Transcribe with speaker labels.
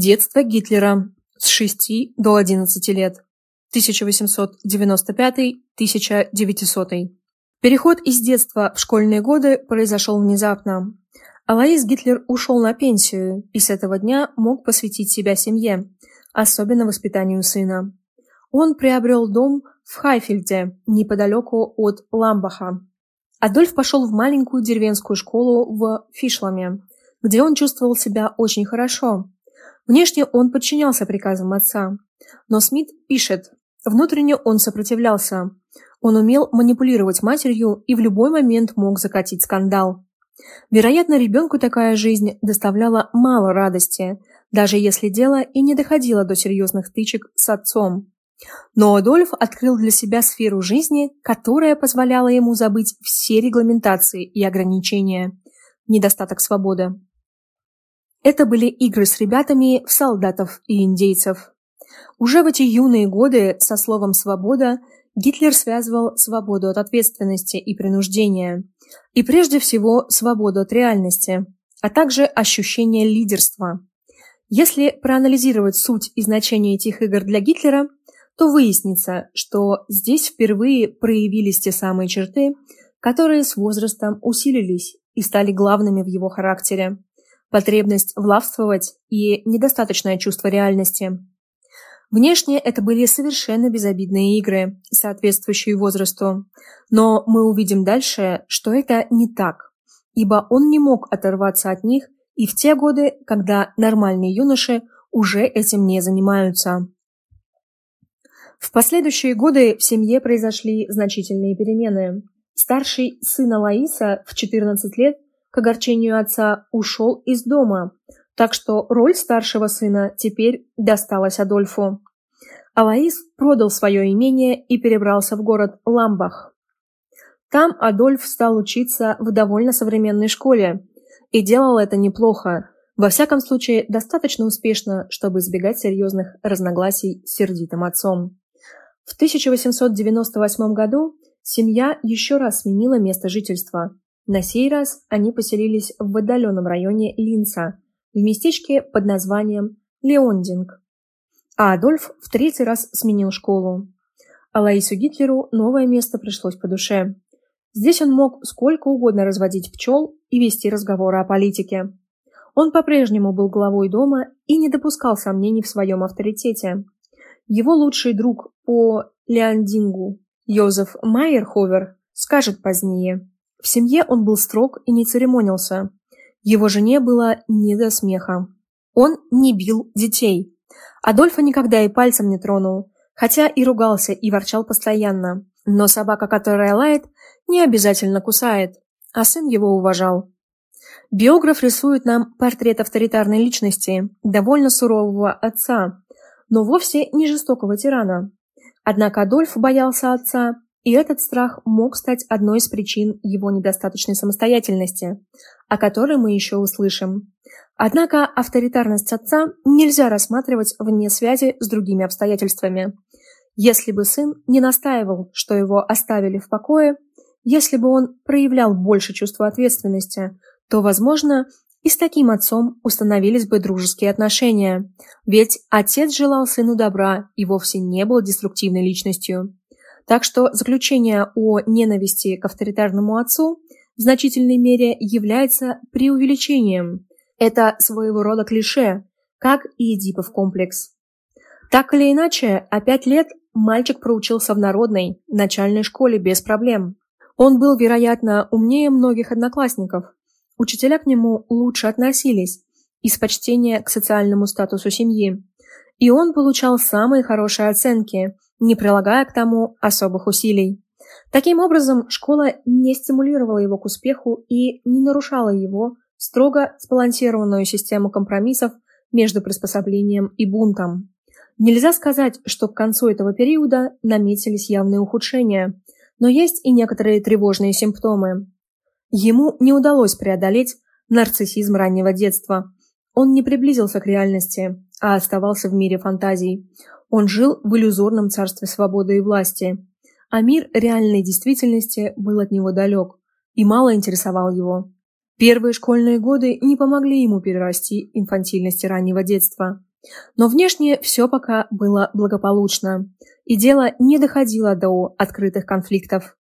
Speaker 1: Детство Гитлера с 6 до 11 лет. 1895-1900. Переход из детства в школьные годы произошел внезапно. Алаис Гитлер ушел на пенсию и с этого дня мог посвятить себя семье, особенно воспитанию сына. Он приобрел дом в Хайфельде, неподалеку от Ламбаха. Адольф пошел в маленькую деревенскую школу в Фишламе, где он чувствовал себя очень хорошо. Внешне он подчинялся приказам отца. Но Смит пишет, внутренне он сопротивлялся. Он умел манипулировать матерью и в любой момент мог закатить скандал. Вероятно, ребенку такая жизнь доставляла мало радости, даже если дело и не доходило до серьезных стычек с отцом. Но Адольф открыл для себя сферу жизни, которая позволяла ему забыть все регламентации и ограничения. Недостаток свободы. Это были игры с ребятами в солдатов и индейцев. Уже в эти юные годы со словом «свобода» Гитлер связывал свободу от ответственности и принуждения, и прежде всего свободу от реальности, а также ощущение лидерства. Если проанализировать суть и значение этих игр для Гитлера, то выяснится, что здесь впервые проявились те самые черты, которые с возрастом усилились и стали главными в его характере потребность властвовать и недостаточное чувство реальности. Внешне это были совершенно безобидные игры, соответствующие возрасту, но мы увидим дальше, что это не так, ибо он не мог оторваться от них и в те годы, когда нормальные юноши уже этим не занимаются. В последующие годы в семье произошли значительные перемены. Старший сын Лаиса в 14 лет к огорчению отца, ушел из дома, так что роль старшего сына теперь досталась Адольфу. Алаис продал свое имение и перебрался в город Ламбах. Там Адольф стал учиться в довольно современной школе и делал это неплохо, во всяком случае достаточно успешно, чтобы избегать серьезных разногласий с сердитым отцом. В 1898 году семья еще раз сменила место жительства. На сей раз они поселились в отдаленном районе Линца, в местечке под названием Леондинг. А Адольф в третий раз сменил школу. А Лаису Гитлеру новое место пришлось по душе. Здесь он мог сколько угодно разводить пчел и вести разговоры о политике. Он по-прежнему был главой дома и не допускал сомнений в своем авторитете. Его лучший друг по Леандингу, Йозеф Майерховер, скажет позднее, в семье он был строг и не церемонился. Его жене было не до смеха. Он не бил детей. Адольфа никогда и пальцем не тронул, хотя и ругался и ворчал постоянно. Но собака, которая лает, не обязательно кусает, а сын его уважал. Биограф рисует нам портрет авторитарной личности, довольно сурового отца, но вовсе не жестокого тирана. Однако Адольф боялся отца и этот страх мог стать одной из причин его недостаточной самостоятельности, о которой мы еще услышим. Однако авторитарность отца нельзя рассматривать вне связи с другими обстоятельствами. Если бы сын не настаивал, что его оставили в покое, если бы он проявлял больше чувства ответственности, то, возможно, и с таким отцом установились бы дружеские отношения. Ведь отец желал сыну добра и вовсе не был деструктивной личностью. Так что заключение о ненависти к авторитарному отцу в значительной мере является преувеличением. Это своего рода клише, как и Эдипов комплекс. Так или иначе, а пять лет мальчик проучился в народной, начальной школе без проблем. Он был, вероятно, умнее многих одноклассников. Учителя к нему лучше относились, из почтения к социальному статусу семьи. И он получал самые хорошие оценки – не прилагая к тому особых усилий. Таким образом, школа не стимулировала его к успеху и не нарушала его строго сбалансированную систему компромиссов между приспособлением и бунтом. Нельзя сказать, что к концу этого периода наметились явные ухудшения, но есть и некоторые тревожные симптомы. Ему не удалось преодолеть нарциссизм раннего детства. Он не приблизился к реальности, а оставался в мире фантазий. Он жил в иллюзорном царстве свободы и власти, а мир реальной действительности был от него далек и мало интересовал его. Первые школьные годы не помогли ему перерасти инфантильности раннего детства. Но внешне все пока было благополучно, и дело не доходило до открытых конфликтов.